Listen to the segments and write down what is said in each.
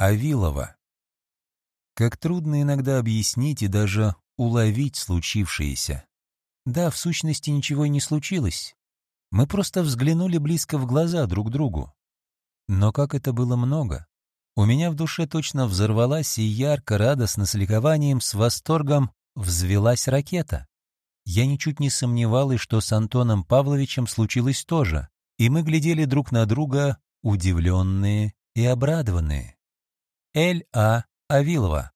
Авилова. Как трудно иногда объяснить и даже уловить случившееся. Да, в сущности ничего и не случилось. Мы просто взглянули близко в глаза друг другу. Но как это было много. У меня в душе точно взорвалась и ярко, радостно, с ликованием, с восторгом взвелась ракета. Я ничуть не сомневалась, что с Антоном Павловичем случилось то же, и мы глядели друг на друга, удивленные и обрадованные. Л. А. Авилова.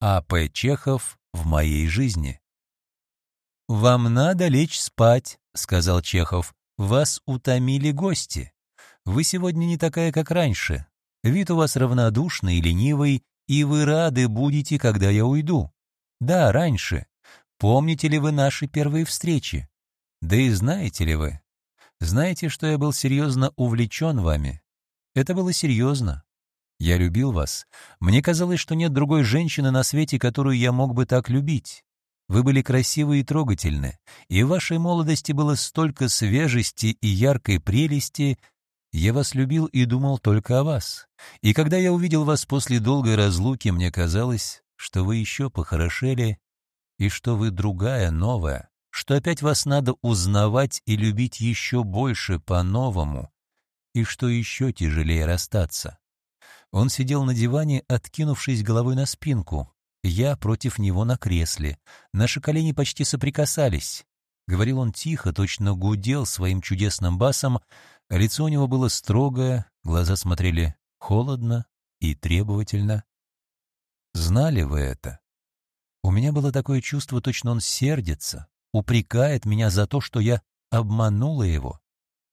А. П. Чехов в моей жизни. «Вам надо лечь спать», — сказал Чехов. «Вас утомили гости. Вы сегодня не такая, как раньше. Вид у вас равнодушный и ленивый, и вы рады будете, когда я уйду. Да, раньше. Помните ли вы наши первые встречи? Да и знаете ли вы? Знаете, что я был серьезно увлечен вами? Это было серьезно. Я любил вас. Мне казалось, что нет другой женщины на свете, которую я мог бы так любить. Вы были красивы и трогательны, и в вашей молодости было столько свежести и яркой прелести. Я вас любил и думал только о вас. И когда я увидел вас после долгой разлуки, мне казалось, что вы еще похорошели и что вы другая, новая, что опять вас надо узнавать и любить еще больше по-новому, и что еще тяжелее расстаться. Он сидел на диване, откинувшись головой на спинку. Я против него на кресле. Наши колени почти соприкасались. Говорил он тихо, точно гудел своим чудесным басом, лицо у него было строгое, глаза смотрели холодно и требовательно. Знали вы это? У меня было такое чувство, точно он сердится, упрекает меня за то, что я обманула его.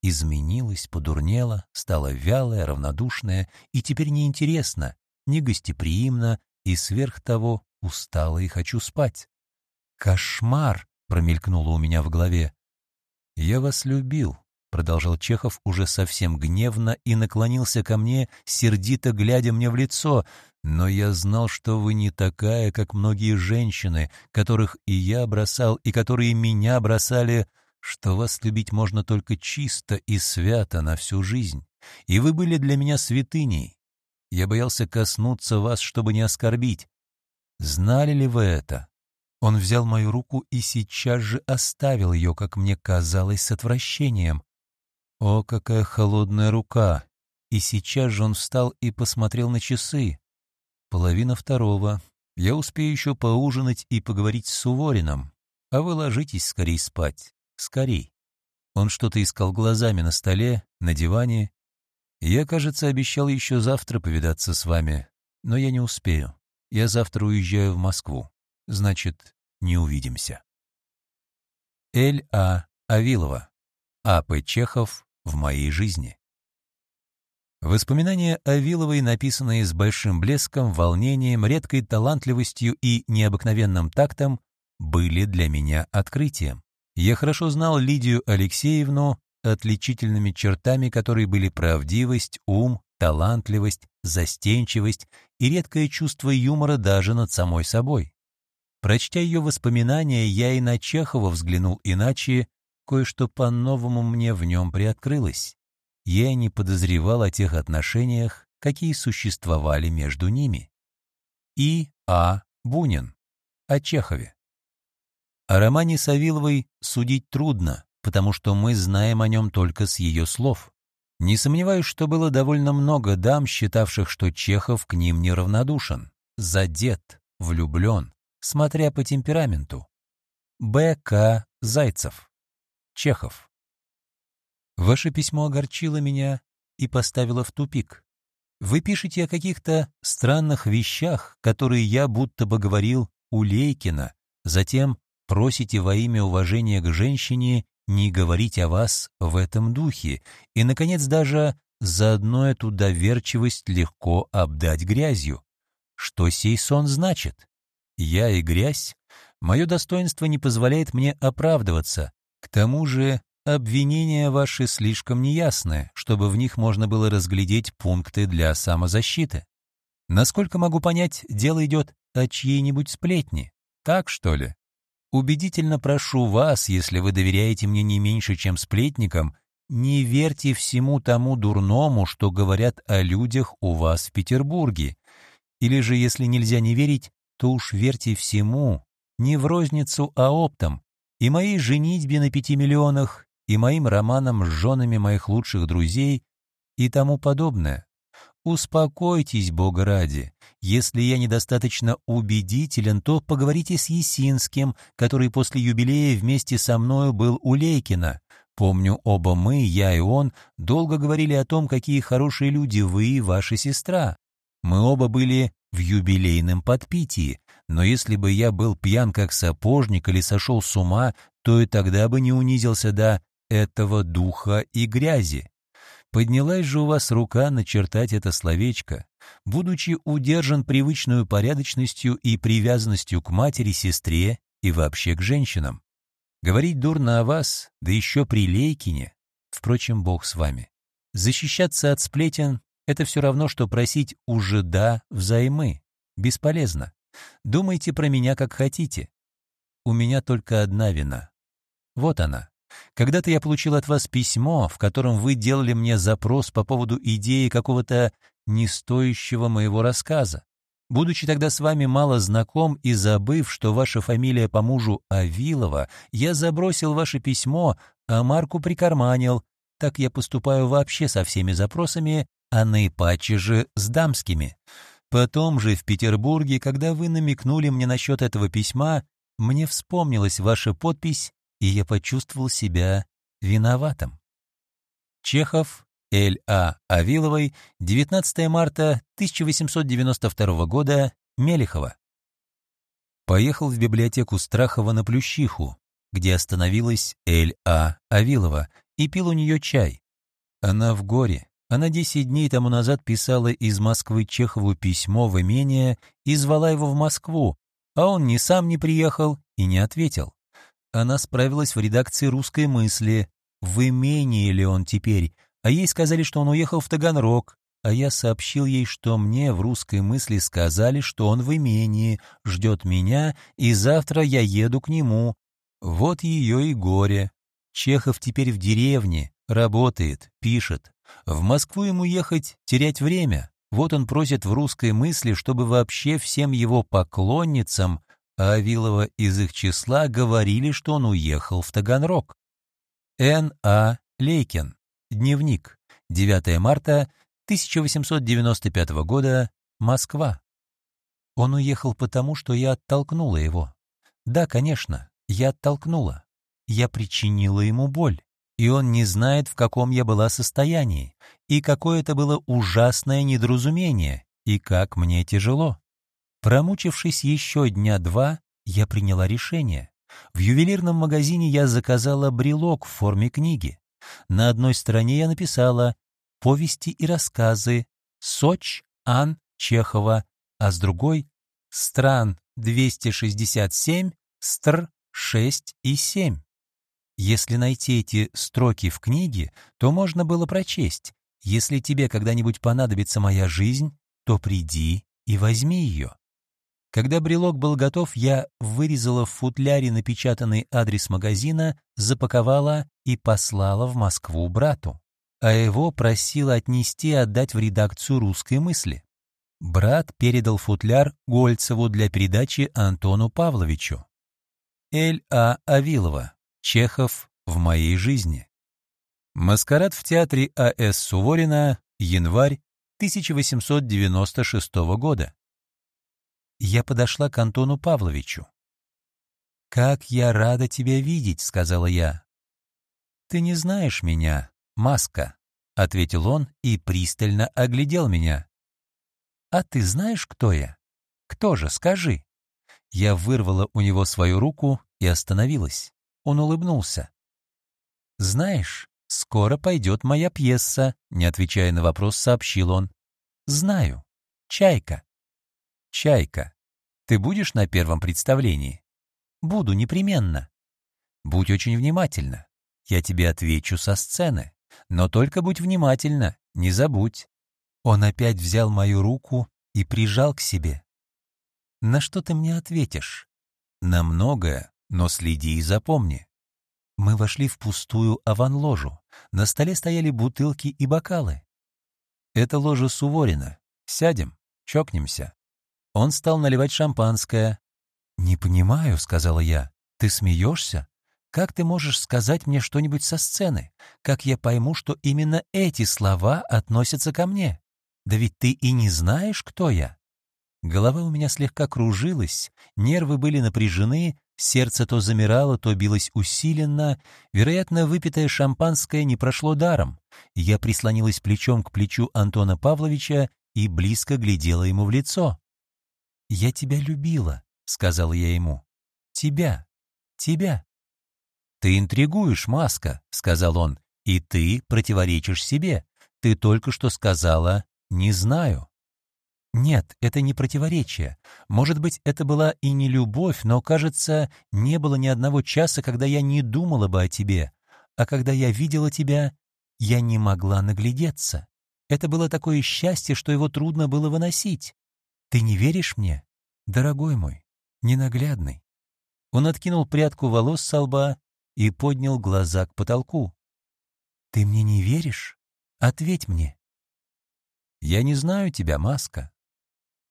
Изменилась, подурнела, стала вялая, равнодушная и теперь неинтересна, негостеприимна и сверх того устала и хочу спать. «Кошмар!» — промелькнуло у меня в голове. «Я вас любил», — продолжал Чехов уже совсем гневно и наклонился ко мне, сердито глядя мне в лицо, «но я знал, что вы не такая, как многие женщины, которых и я бросал, и которые меня бросали, что вас любить можно только чисто и свято на всю жизнь, и вы были для меня святыней. Я боялся коснуться вас, чтобы не оскорбить. Знали ли вы это?» Он взял мою руку и сейчас же оставил ее, как мне казалось, с отвращением. О, какая холодная рука! И сейчас же он встал и посмотрел на часы. Половина второго. Я успею еще поужинать и поговорить с Сувориным. А вы ложитесь скорей спать. Скорей. Он что-то искал глазами на столе, на диване. Я, кажется, обещал еще завтра повидаться с вами, но я не успею. Я завтра уезжаю в Москву. Значит, не увидимся. Л. А. Авилова. А. П. Чехов в моей жизни. Воспоминания о Виловой, написанные с большим блеском, волнением, редкой талантливостью и необыкновенным тактом, были для меня открытием. Я хорошо знал Лидию Алексеевну, отличительными чертами которой были правдивость, ум, талантливость, застенчивость и редкое чувство юмора даже над самой собой. Прочтя ее воспоминания, я и на Чехова взглянул иначе кое-что по-новому мне в нем приоткрылось. Я не подозревал о тех отношениях, какие существовали между ними. И. А. Бунин. О Чехове. О романе Савиловой судить трудно, потому что мы знаем о нем только с ее слов. Не сомневаюсь, что было довольно много дам, считавших, что Чехов к ним неравнодушен, задет, влюблен, смотря по темпераменту. Б. К. Зайцев. Чехов. Ваше письмо огорчило меня и поставило в тупик. Вы пишете о каких-то странных вещах, которые я будто бы говорил у Лейкина, затем просите во имя уважения к женщине не говорить о вас в этом духе, и, наконец, даже заодно эту доверчивость легко обдать грязью. Что сей сон значит? Я и грязь? Мое достоинство не позволяет мне оправдываться, к тому же обвинения ваши слишком неясны, чтобы в них можно было разглядеть пункты для самозащиты. Насколько могу понять, дело идет о чьей-нибудь сплетни. Так, что ли? Убедительно прошу вас, если вы доверяете мне не меньше, чем сплетникам, не верьте всему тому дурному, что говорят о людях у вас в Петербурге, Или же, если нельзя не верить, то уж верьте всему, не в розницу, а оптом, и моей женитьбе на пяти миллионах, и моим романам с женами моих лучших друзей и тому подобное. Успокойтесь, Бога ради. Если я недостаточно убедителен, то поговорите с Есинским, который после юбилея вместе со мною был у Лейкина. Помню, оба мы, я и он, долго говорили о том, какие хорошие люди вы и ваша сестра. Мы оба были в юбилейном подпитии, но если бы я был пьян как сапожник или сошел с ума, то и тогда бы не унизился до этого духа и грязи. Поднялась же у вас рука начертать это словечко, будучи удержан привычную порядочностью и привязанностью к матери, сестре и вообще к женщинам. Говорить дурно о вас, да еще при Лейкине, впрочем, Бог с вами. Защищаться от сплетен — это все равно, что просить у жида взаймы. Бесполезно. Думайте про меня как хотите. У меня только одна вина. Вот она. Когда-то я получил от вас письмо, в котором вы делали мне запрос по поводу идеи какого-то не стоящего моего рассказа. Будучи тогда с вами мало знаком и забыв, что ваша фамилия по мужу Авилова, я забросил ваше письмо, а марку прикарманил. Так я поступаю вообще со всеми запросами, а наипаче же с дамскими. Потом же в Петербурге, когда вы намекнули мне насчет этого письма, мне вспомнилась ваша подпись и я почувствовал себя виноватым. Чехов, Л.А. Авиловой, 19 марта 1892 года, Мелехова. Поехал в библиотеку Страхова на Плющиху, где остановилась Л.А. Авилова, и пил у нее чай. Она в горе. Она десять дней тому назад писала из Москвы Чехову письмо в имение и звала его в Москву, а он ни сам не приехал и не ответил. Она справилась в редакции «Русской мысли». В имении ли он теперь? А ей сказали, что он уехал в Таганрог. А я сообщил ей, что мне в «Русской мысли» сказали, что он в имении, ждет меня, и завтра я еду к нему. Вот ее и горе. Чехов теперь в деревне, работает, пишет. В Москву ему ехать, терять время. Вот он просит в «Русской мысли», чтобы вообще всем его поклонницам а Авилова из их числа говорили, что он уехал в Таганрог. Н. А. Лейкин. Дневник. 9 марта 1895 года. Москва. Он уехал потому, что я оттолкнула его. Да, конечно, я оттолкнула. Я причинила ему боль, и он не знает, в каком я была состоянии, и какое это было ужасное недоразумение, и как мне тяжело. Промучившись еще дня два, я приняла решение. В ювелирном магазине я заказала брелок в форме книги. На одной стороне я написала «Повести и рассказы. Соч, Ан, Чехова», а с другой «Стран 267, Стр 6 и 7». Если найти эти строки в книге, то можно было прочесть «Если тебе когда-нибудь понадобится моя жизнь, то приди и возьми ее». Когда брелок был готов, я вырезала в футляре напечатанный адрес магазина, запаковала и послала в Москву брату, а его просила отнести и отдать в редакцию «Русской мысли». Брат передал футляр Гольцеву для передачи Антону Павловичу. Эль А. Авилова. Чехов в моей жизни. Маскарад в театре А.С. Суворина. Январь 1896 года я подошла к Антону Павловичу. «Как я рада тебя видеть», — сказала я. «Ты не знаешь меня, маска», — ответил он и пристально оглядел меня. «А ты знаешь, кто я? Кто же, скажи?» Я вырвала у него свою руку и остановилась. Он улыбнулся. «Знаешь, скоро пойдет моя пьеса», — не отвечая на вопрос, сообщил он. «Знаю. Чайка». Чайка. Ты будешь на первом представлении? Буду непременно. Будь очень внимательна. Я тебе отвечу со сцены. Но только будь внимательна, не забудь. Он опять взял мою руку и прижал к себе. На что ты мне ответишь? На многое, но следи и запомни. Мы вошли в пустую аванложу. На столе стояли бутылки и бокалы. Это ложа Суворина. Сядем, чокнемся. Он стал наливать шампанское. «Не понимаю», — сказала я. «Ты смеешься? Как ты можешь сказать мне что-нибудь со сцены? Как я пойму, что именно эти слова относятся ко мне? Да ведь ты и не знаешь, кто я». Голова у меня слегка кружилась, нервы были напряжены, сердце то замирало, то билось усиленно. Вероятно, выпитое шампанское не прошло даром. Я прислонилась плечом к плечу Антона Павловича и близко глядела ему в лицо. «Я тебя любила», — сказала я ему. «Тебя, тебя». «Ты интригуешь, Маска», — сказал он, — «и ты противоречишь себе. Ты только что сказала «не знаю». Нет, это не противоречие. Может быть, это была и не любовь, но, кажется, не было ни одного часа, когда я не думала бы о тебе. А когда я видела тебя, я не могла наглядеться. Это было такое счастье, что его трудно было выносить. Ты не веришь мне, дорогой мой, ненаглядный?» Он откинул прядку волос со лба и поднял глаза к потолку. «Ты мне не веришь? Ответь мне». «Я не знаю тебя, Маска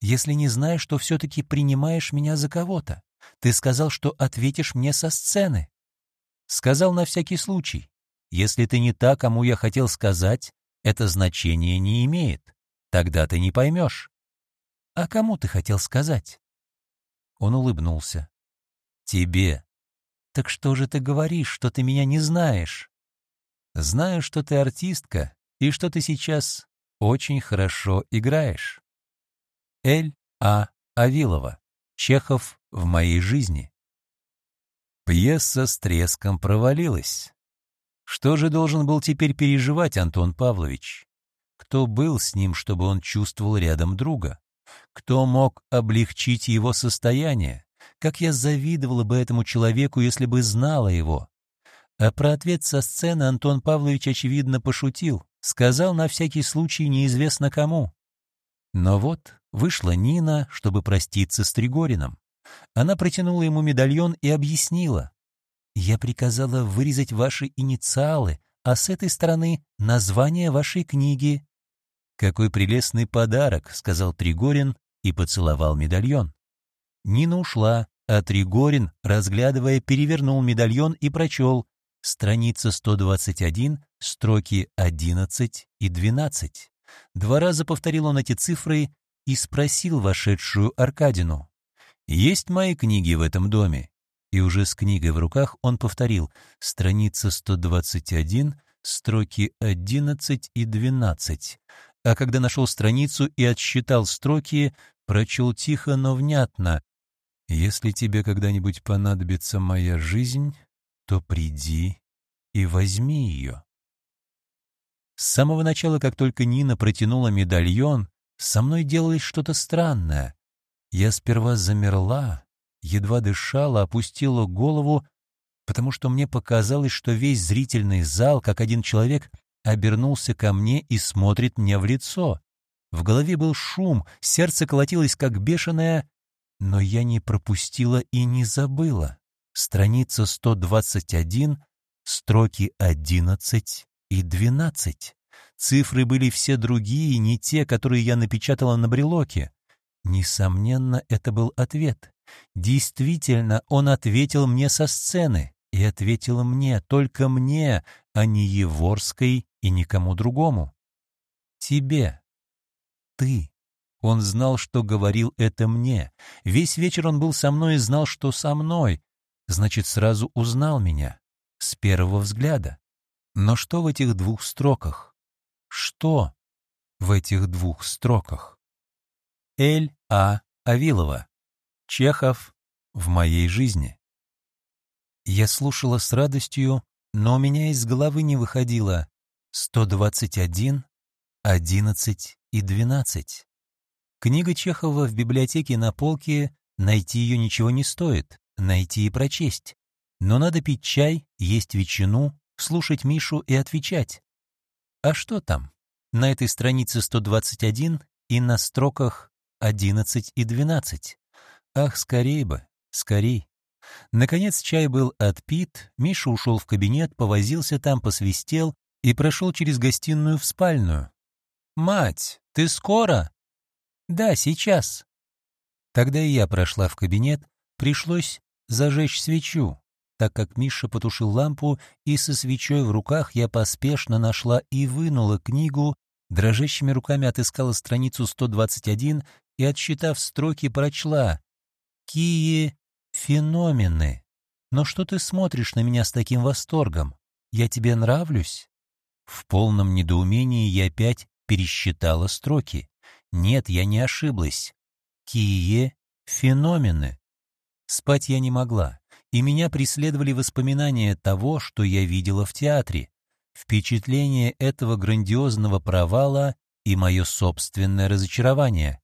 если не знаешь, что все-таки принимаешь меня за кого-то? Ты сказал, что ответишь мне со сцены. Сказал на всякий случай. Если ты не та, кому я хотел сказать, это значение не имеет. Тогда ты не поймешь. А кому ты хотел сказать? Он улыбнулся. Тебе. Так что же ты говоришь, что ты меня не знаешь? Знаю, что ты артистка и что ты сейчас очень хорошо играешь. Эль А. Авилова. Чехов в моей жизни. Пьеса с треском провалилась. Что же должен был теперь переживать Антон Павлович? Кто был с ним, чтобы он чувствовал рядом друга? Кто мог облегчить его состояние? Как я завидовала бы этому человеку, если бы знала его. А про ответ со сцены Антон Павлович, очевидно, пошутил. Сказал на всякий случай неизвестно кому. Но вот вышла Нина, чтобы проститься с Тригорином. Она протянула ему медальон и объяснила. «Я приказала вырезать ваши инициалы, а с этой стороны — название вашей книги». «Какой прелестный подарок», — сказал Тригорин и поцеловал медальон. Нина ушла, а Тригорин, разглядывая, перевернул медальон и прочел страница 121, строки 11 и 12. Два раза повторил он эти цифры и спросил вошедшую Аркадину, «Есть мои книги в этом доме?» И уже с книгой в руках он повторил страница 121, строки 11 и 12. А когда нашел страницу и отсчитал строки, прочел тихо, но внятно. «Если тебе когда-нибудь понадобится моя жизнь, то приди и возьми ее». С самого начала, как только Нина протянула медальон, со мной делалось что-то странное. Я сперва замерла, едва дышала, опустила голову, потому что мне показалось, что весь зрительный зал, как один человек, обернулся ко мне и смотрит мне в лицо. В голове был шум, сердце колотилось как бешеное, но я не пропустила и не забыла. Страница 121, строки 11 и двенадцать. Цифры были все другие, не те, которые я напечатала на брелоке. Несомненно, это был ответ. Действительно, он ответил мне со сцены. И ответил мне, только мне, а не Еворской и никому другому. Тебе. Ты. Он знал, что говорил это мне. Весь вечер он был со мной и знал, что со мной. Значит, сразу узнал меня. С первого взгляда. Но что в этих двух строках? Что в этих двух строках? Эль А. Авилова. Чехов в моей жизни. Я слушала с радостью, но у меня из головы не выходило 121, 11 и 12. Книга Чехова в библиотеке на полке, найти ее ничего не стоит, найти и прочесть. Но надо пить чай, есть ветчину, слушать Мишу и отвечать. А что там? На этой странице 121 и на строках 11 и 12. Ах, скорей бы, скорей. Наконец чай был отпит, Миша ушел в кабинет, повозился там, посвистел и прошел через гостиную в спальную. «Мать, ты скоро?» «Да, сейчас». Когда я прошла в кабинет, пришлось зажечь свечу, так как Миша потушил лампу, и со свечой в руках я поспешно нашла и вынула книгу, дрожащими руками отыскала страницу 121 и, отсчитав строки, прочла «Кие феномены». Но что ты смотришь на меня с таким восторгом? Я тебе нравлюсь?» В полном недоумении я опять пересчитала строки. Нет, я не ошиблась. Кие феномены. Спать я не могла, и меня преследовали воспоминания того, что я видела в театре, впечатление этого грандиозного провала и мое собственное разочарование.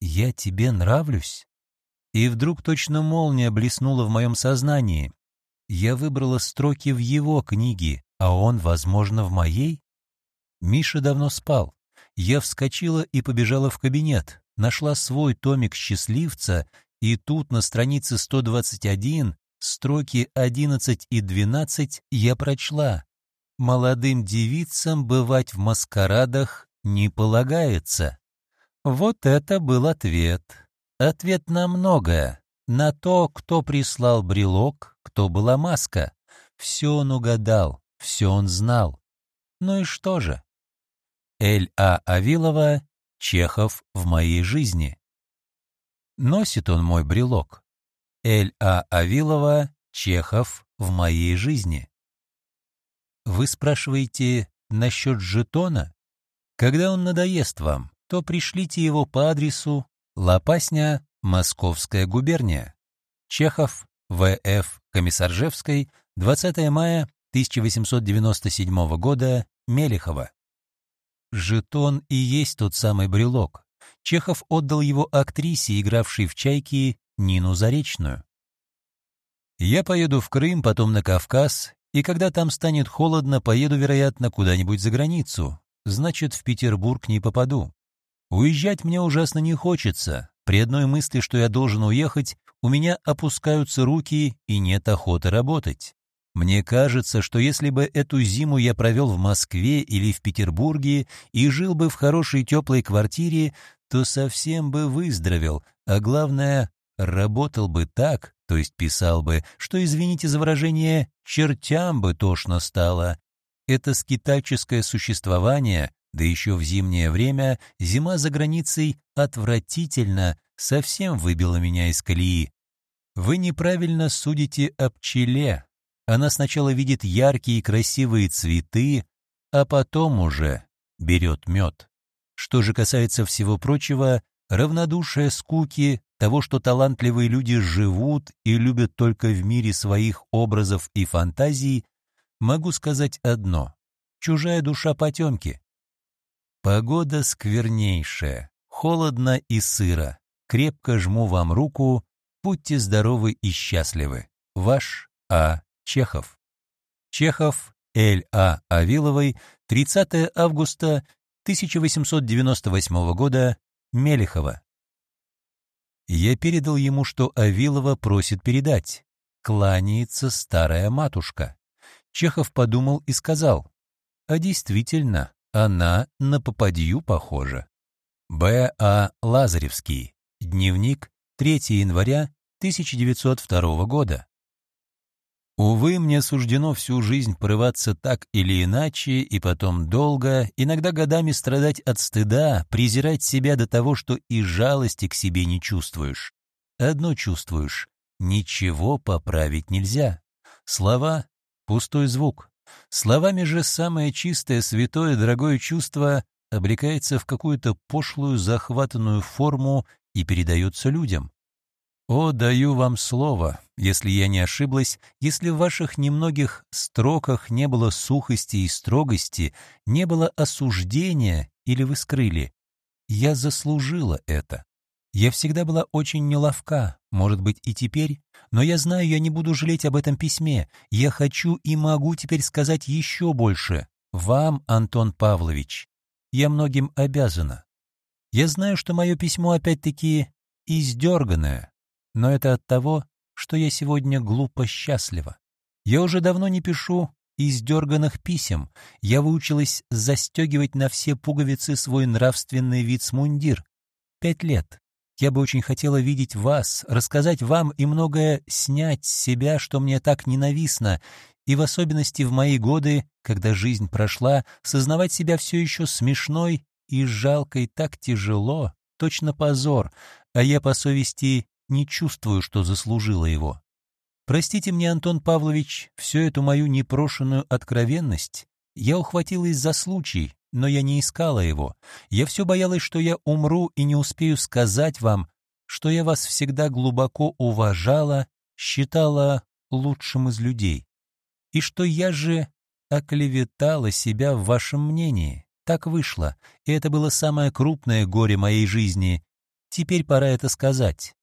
«Я тебе нравлюсь?» И вдруг точно молния блеснула в моем сознании. Я выбрала строки в его книге, а он, возможно, в моей? Миша давно спал. Я вскочила и побежала в кабинет, нашла свой томик счастливца, и тут на странице 121, строки 11 и 12 я прочла. «Молодым девицам бывать в маскарадах не полагается». Вот это был ответ. Ответ на многое. На то, кто прислал брелок, кто была маска. Все он угадал, все он знал. Ну и что же? Эль А. Авилова, Чехов в моей жизни. Носит он мой брелок. Эль А. Авилова, Чехов в моей жизни. Вы спрашиваете насчет жетона? Когда он надоест вам, то пришлите его по адресу Лопасня, Московская губерния. Чехов, В.Ф. Комиссаржевской, 20 мая 1897 года, Мелехова. Жетон и есть тот самый брелок. Чехов отдал его актрисе, игравшей в «Чайке» Нину Заречную. Я поеду в Крым, потом на Кавказ, и когда там станет холодно, поеду, вероятно, куда-нибудь за границу. Значит, в Петербург не попаду. Уезжать мне ужасно не хочется. При одной мысли, что я должен уехать, у меня опускаются руки и нет охоты работать. Мне кажется, что если бы эту зиму я провел в Москве или в Петербурге и жил бы в хорошей теплой квартире, то совсем бы выздоровел, а главное, работал бы так, то есть писал бы, что, извините за выражение, чертям бы тошно стало. Это скитальческое существование да еще в зимнее время зима за границей отвратительно, совсем выбила меня из колеи. Вы неправильно судите о пчеле. Она сначала видит яркие и красивые цветы, а потом уже берет мед. Что же касается всего прочего, равнодушие скуки, того, что талантливые люди живут и любят только в мире своих образов и фантазий, могу сказать одно — чужая душа потемки. Погода сквернейшая, холодно и сыро. Крепко жму вам руку, будьте здоровы и счастливы. Ваш А. Чехов. Чехов Л. А. Авиловой, 30 августа 1898 года, Мелехова. Я передал ему, что Авилова просит передать. Кланяется старая матушка. Чехов подумал и сказал, а действительно, она на попадью похожа. Б. А. Лазаревский. Дневник. 3 января 1902 года. Увы, мне суждено всю жизнь порываться так или иначе, и потом долго, иногда годами страдать от стыда, презирать себя до того, что и жалости к себе не чувствуешь. Одно чувствуешь — ничего поправить нельзя. Слова — пустой звук. Словами же самое чистое, святое, дорогое чувство облекается в какую-то пошлую, захватанную форму и передается людям. О, даю вам слово, если я не ошиблась, если в ваших немногих строках не было сухости и строгости, не было осуждения или вы скрыли. Я заслужила это. Я всегда была очень неловка, может быть, и теперь, но я знаю, я не буду жалеть об этом письме. Я хочу и могу теперь сказать еще больше. Вам, Антон Павлович, я многим обязана. Я знаю, что мое письмо опять-таки издерганное, но это от того, что я сегодня глупо счастлива. Я уже давно не пишу издерганных писем. Я выучилась застегивать на все пуговицы свой нравственный вицмундир. Пять лет. Я бы очень хотела видеть вас, рассказать вам и многое снять с себя, что мне так ненавистно, и в особенности в мои годы, когда жизнь прошла, сознавать себя все еще смешной и жалкой так тяжело, точно позор, а я по совести не чувствую, что заслужила его. Простите мне, Антон Павлович, всю эту мою непрошенную откровенность. Я ухватилась за случай, но я не искала его. Я все боялась, что я умру и не успею сказать вам, что я вас всегда глубоко уважала, считала лучшим из людей. И что я же оклеветала себя в вашем мнении. Так вышло, и это было самое крупное горе моей жизни. Теперь пора это сказать.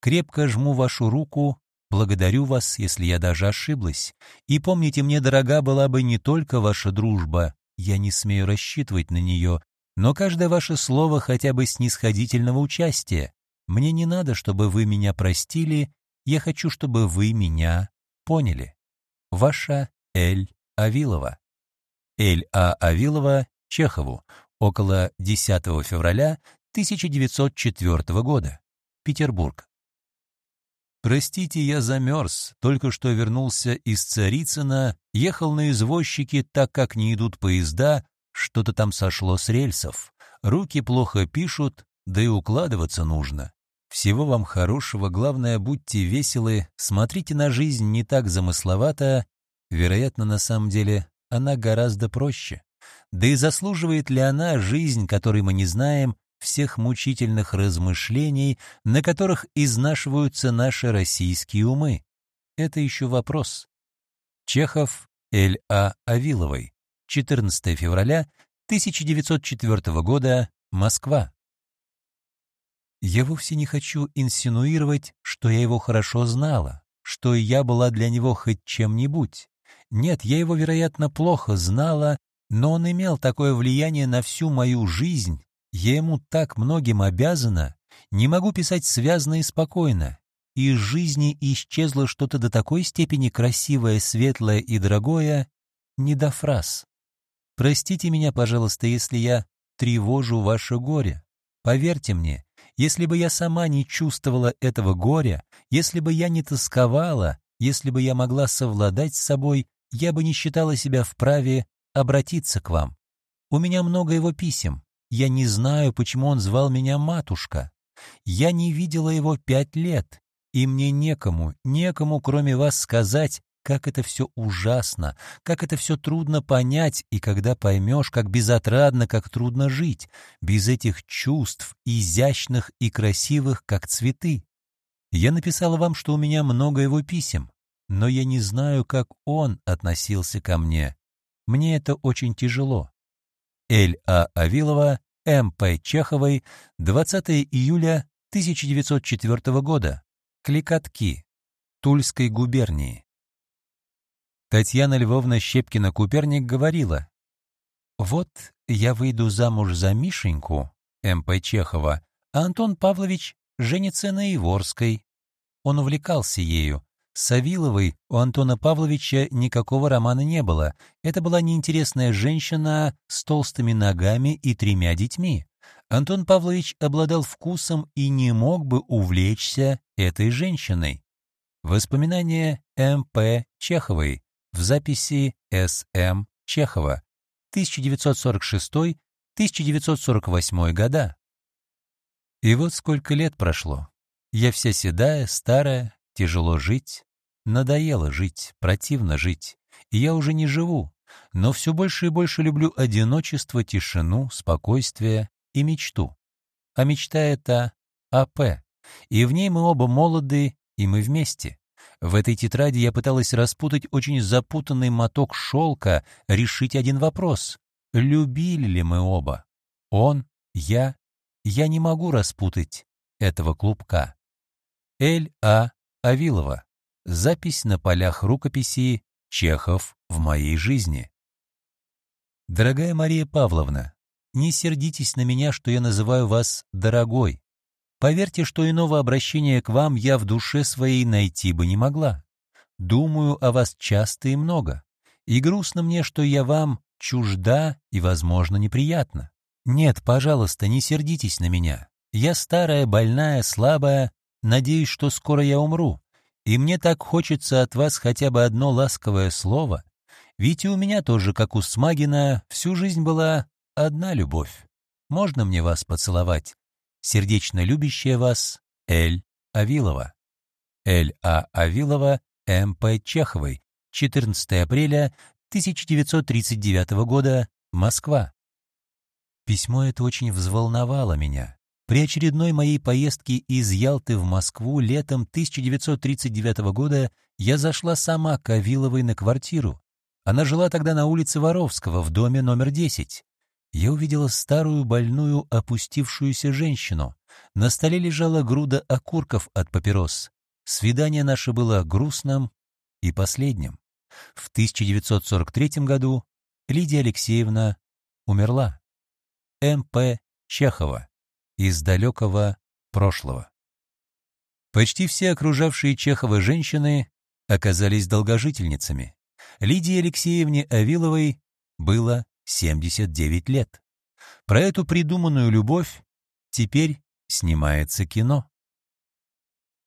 Крепко жму вашу руку, благодарю вас, если я даже ошиблась. И помните, мне дорога была бы не только ваша дружба, я не смею рассчитывать на нее, но каждое ваше слово хотя бы снисходительного участия. Мне не надо, чтобы вы меня простили, я хочу, чтобы вы меня поняли. Ваша Эль Авилова. Эль А. Авилова Чехову около 10 февраля 1904 года. Петербург. «Простите, я замерз, только что вернулся из Царицына, ехал на извозчике, так как не идут поезда, что-то там сошло с рельсов. Руки плохо пишут, да и укладываться нужно. Всего вам хорошего, главное, будьте веселы, смотрите на жизнь не так замысловато, вероятно, на самом деле она гораздо проще. Да и заслуживает ли она жизнь, которой мы не знаем, всех мучительных размышлений, на которых изнашиваются наши российские умы? Это еще вопрос. Чехов Л. А. Авиловой. 14 февраля 1904 года. Москва. Я вовсе не хочу инсинуировать, что я его хорошо знала, что я была для него хоть чем-нибудь. Нет, я его, вероятно, плохо знала, но он имел такое влияние на всю мою жизнь, я ему так многим обязана, не могу писать связно и спокойно. Из жизни исчезло что-то до такой степени красивое, светлое и дорогое, не до фраз. Простите меня, пожалуйста, если я тревожу ваше горе. Поверьте мне, если бы я сама не чувствовала этого горя, если бы я не тосковала, если бы я могла совладать с собой, я бы не считала себя вправе обратиться к вам. У меня много его писем. Я не знаю, почему он звал меня матушка. Я не видела его пять лет, и мне некому, некому, кроме вас, сказать, как это все ужасно, как это все трудно понять, и когда поймешь, как безотрадно, как трудно жить, без этих чувств, изящных и красивых, как цветы. Я написала вам, что у меня много его писем, но я не знаю, как он относился ко мне. Мне это очень тяжело. Эль А. Авилова, М. П. Чеховой, 20 июля 1904 года. Кликотки. Тульской губернии. Татьяна Львовна Щепкина-Куперник говорила, «Вот я выйду замуж за Мишеньку, М.П. Чехова, а Антон Павлович женится на Яворской». Он увлекался ею, с Авиловой у Антона Павловича никакого романа не было. Это была неинтересная женщина с толстыми ногами и тремя детьми. Антон Павлович обладал вкусом и не мог бы увлечься этой женщиной. Воспоминания М.П. Чеховой в записи С.М. Чехова 1946-1948 года. И вот сколько лет прошло. Я вся седая, старая, Тяжело жить, надоело жить, противно жить, и я уже не живу, но все больше и больше люблю одиночество, тишину, спокойствие и мечту. А мечта — это АП, и в ней мы оба молоды, и мы вместе. В этой тетради я пыталась распутать очень запутанный моток шелка, решить один вопрос. Любили ли мы оба? Он, я. Я не могу распутать этого клубка. Эль А. Авилова. Запись на полях рукописи «Чехов в моей жизни». Дорогая Мария Павловна, не сердитесь на меня, что я называю вас «дорогой». Поверьте, что иного обращения к вам я в душе своей найти бы не могла. Думаю о вас часто и много. И грустно мне, что я вам чужда и, возможно, неприятна. Нет, пожалуйста, не сердитесь на меня. Я старая, больная, слабая, надеюсь, что скоро я умру, и мне так хочется от вас хотя бы одно ласковое слово, ведь и у меня тоже, как у Смагина, всю жизнь была одна любовь. Можно мне вас поцеловать? Сердечно любящая вас Эль Авилова. Эль А. Авилова, М. П. Чеховой, 14 апреля 1939 года, Москва. Письмо это очень взволновало меня. При очередной моей поездке из Ялты в Москву летом 1939 года я зашла сама к Авиловой на квартиру. Она жила тогда на улице Воровского в доме номер 10. Я увидела старую, больную, опустившуюся женщину. На столе лежала груда окурков от папирос. Свидание наше было грустным и последним. В 1943 году Лидия Алексеевна умерла. М.П. Чехова из далекого прошлого. Почти все окружавшие Чехова женщины оказались долгожительницами. Лидии Алексеевне Авиловой было 79 лет. Про эту придуманную любовь теперь снимается кино.